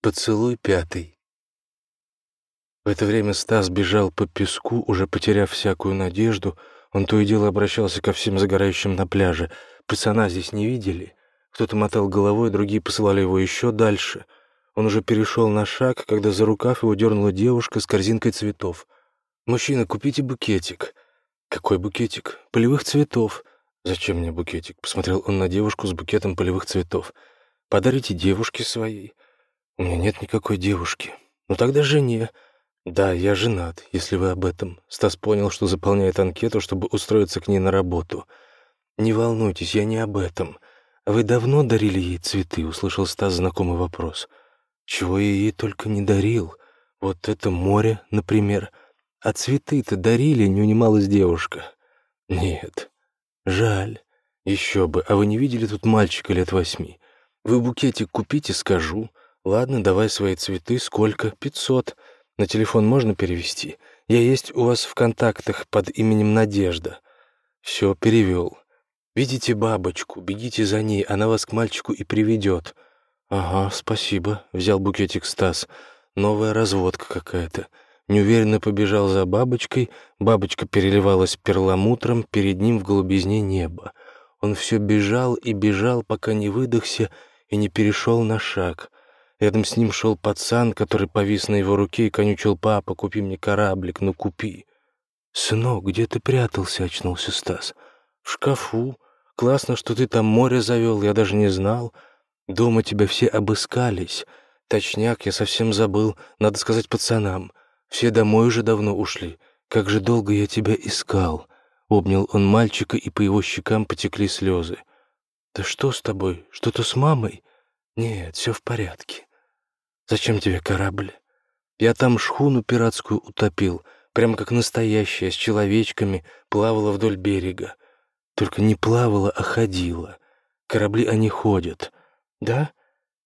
Поцелуй пятый. В это время Стас бежал по песку, уже потеряв всякую надежду. Он то и дело обращался ко всем загорающим на пляже. Пацана здесь не видели. Кто-то мотал головой, другие посылали его еще дальше. Он уже перешел на шаг, когда за рукав его дернула девушка с корзинкой цветов. «Мужчина, купите букетик». «Какой букетик?» «Полевых цветов». «Зачем мне букетик?» Посмотрел он на девушку с букетом полевых цветов. «Подарите девушке своей». «У меня нет никакой девушки». «Ну тогда жене». «Да, я женат, если вы об этом». Стас понял, что заполняет анкету, чтобы устроиться к ней на работу. «Не волнуйтесь, я не об этом. Вы давно дарили ей цветы?» — услышал Стас знакомый вопрос. «Чего я ей только не дарил. Вот это море, например. А цветы-то дарили?» — не унималась девушка. «Нет. Жаль. Еще бы. А вы не видели тут мальчика лет восьми? Вы букетик купите, скажу. «Ладно, давай свои цветы. Сколько? Пятьсот. На телефон можно перевести? Я есть у вас в контактах под именем Надежда». «Все, перевел. Видите бабочку? Бегите за ней, она вас к мальчику и приведет». «Ага, спасибо», — взял букетик Стас. «Новая разводка какая-то». Неуверенно побежал за бабочкой, бабочка переливалась перламутром, перед ним в голубизне неба. Он все бежал и бежал, пока не выдохся и не перешел на шаг. Рядом с ним шел пацан, который повис на его руке и конючил «Папа, купи мне кораблик, ну купи». «Сынок, где ты прятался?» — очнулся Стас. «В шкафу. Классно, что ты там море завел, я даже не знал. Дома тебя все обыскались. Точняк, я совсем забыл, надо сказать пацанам. Все домой уже давно ушли. Как же долго я тебя искал». Обнял он мальчика, и по его щекам потекли слезы. «Да что с тобой? Что-то с мамой?» «Нет, все в порядке. «Зачем тебе корабль? Я там шхуну пиратскую утопил, прямо как настоящая, с человечками, плавала вдоль берега. Только не плавала, а ходила. Корабли они ходят. Да?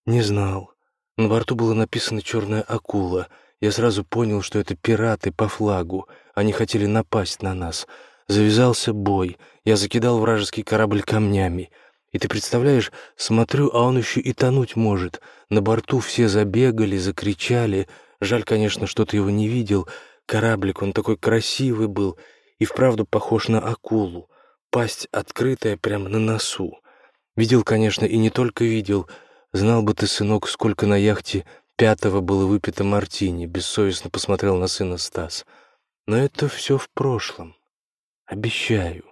Не знал. На борту было написано «Черная акула». Я сразу понял, что это пираты по флагу. Они хотели напасть на нас. Завязался бой. Я закидал вражеский корабль камнями. И ты представляешь, смотрю, а он еще и тонуть может. На борту все забегали, закричали. Жаль, конечно, что ты его не видел. Кораблик, он такой красивый был и вправду похож на акулу. Пасть открытая прямо на носу. Видел, конечно, и не только видел. Знал бы ты, сынок, сколько на яхте пятого было выпито мартини. Бессовестно посмотрел на сына Стас. Но это все в прошлом. Обещаю.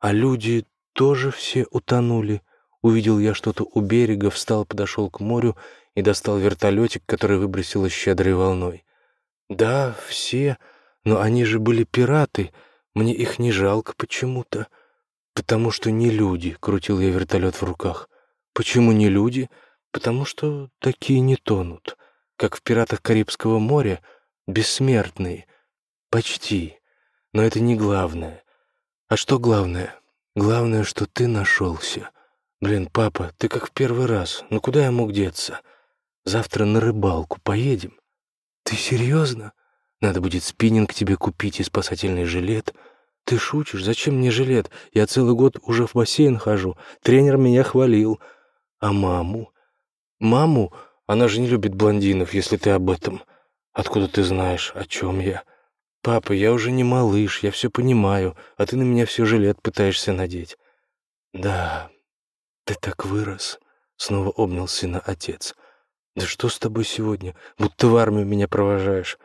А люди тоже все утонули. Увидел я что-то у берега, встал, подошел к морю и достал вертолетик, который выбросило щедрой волной. Да, все, но они же были пираты, мне их не жалко почему-то. Потому что не люди, крутил я вертолет в руках. Почему не люди? Потому что такие не тонут. Как в «Пиратах Карибского моря», бессмертные. Почти. Но это не главное. А что главное? Главное, что ты нашелся. Блин, папа, ты как в первый раз. Ну куда я мог деться? Завтра на рыбалку поедем. Ты серьезно? Надо будет спиннинг тебе купить и спасательный жилет. Ты шутишь? Зачем мне жилет? Я целый год уже в бассейн хожу. Тренер меня хвалил. А маму? Маму? Она же не любит блондинов, если ты об этом. Откуда ты знаешь, о чем я?» «Папа, я уже не малыш, я все понимаю, а ты на меня все жилет пытаешься надеть». «Да, ты так вырос», — снова обнял сына отец. «Да что с тобой сегодня? Будто в армию меня провожаешь.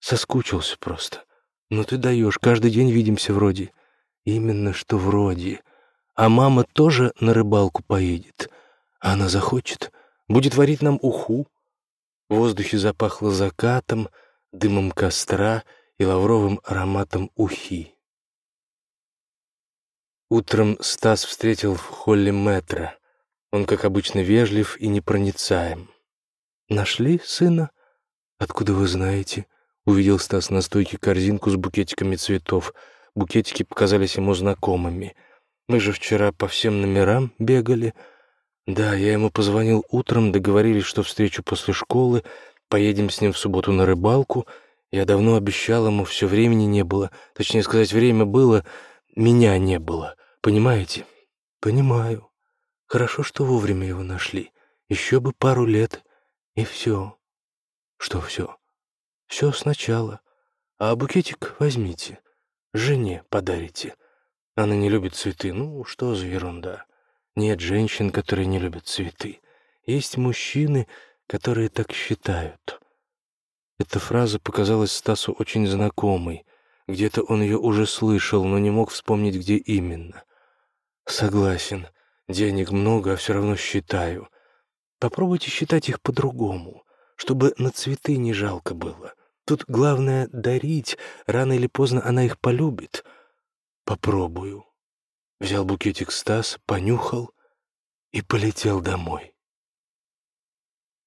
Соскучился просто. Ну ты даешь, каждый день видимся вроде». «Именно что вроде. А мама тоже на рыбалку поедет. Она захочет. Будет варить нам уху». В воздухе запахло закатом, дымом костра — и лавровым ароматом ухи. Утром Стас встретил в холле метро. Он, как обычно, вежлив и непроницаем. «Нашли сына? Откуда вы знаете?» Увидел Стас на стойке корзинку с букетиками цветов. Букетики показались ему знакомыми. «Мы же вчера по всем номерам бегали». «Да, я ему позвонил утром, договорились, что встречу после школы, поедем с ним в субботу на рыбалку». Я давно обещал ему, все времени не было. Точнее сказать, время было, меня не было. Понимаете? Понимаю. Хорошо, что вовремя его нашли. Еще бы пару лет, И все. Что все? Все сначала. А букетик возьмите. Жене подарите. Она не любит цветы. Ну, что за ерунда. Нет женщин, которые не любят цветы. Есть мужчины, которые так считают. Эта фраза показалась Стасу очень знакомой. Где-то он ее уже слышал, но не мог вспомнить, где именно. «Согласен. Денег много, а все равно считаю. Попробуйте считать их по-другому, чтобы на цветы не жалко было. Тут главное — дарить. Рано или поздно она их полюбит. Попробую». Взял букетик Стас, понюхал и полетел домой.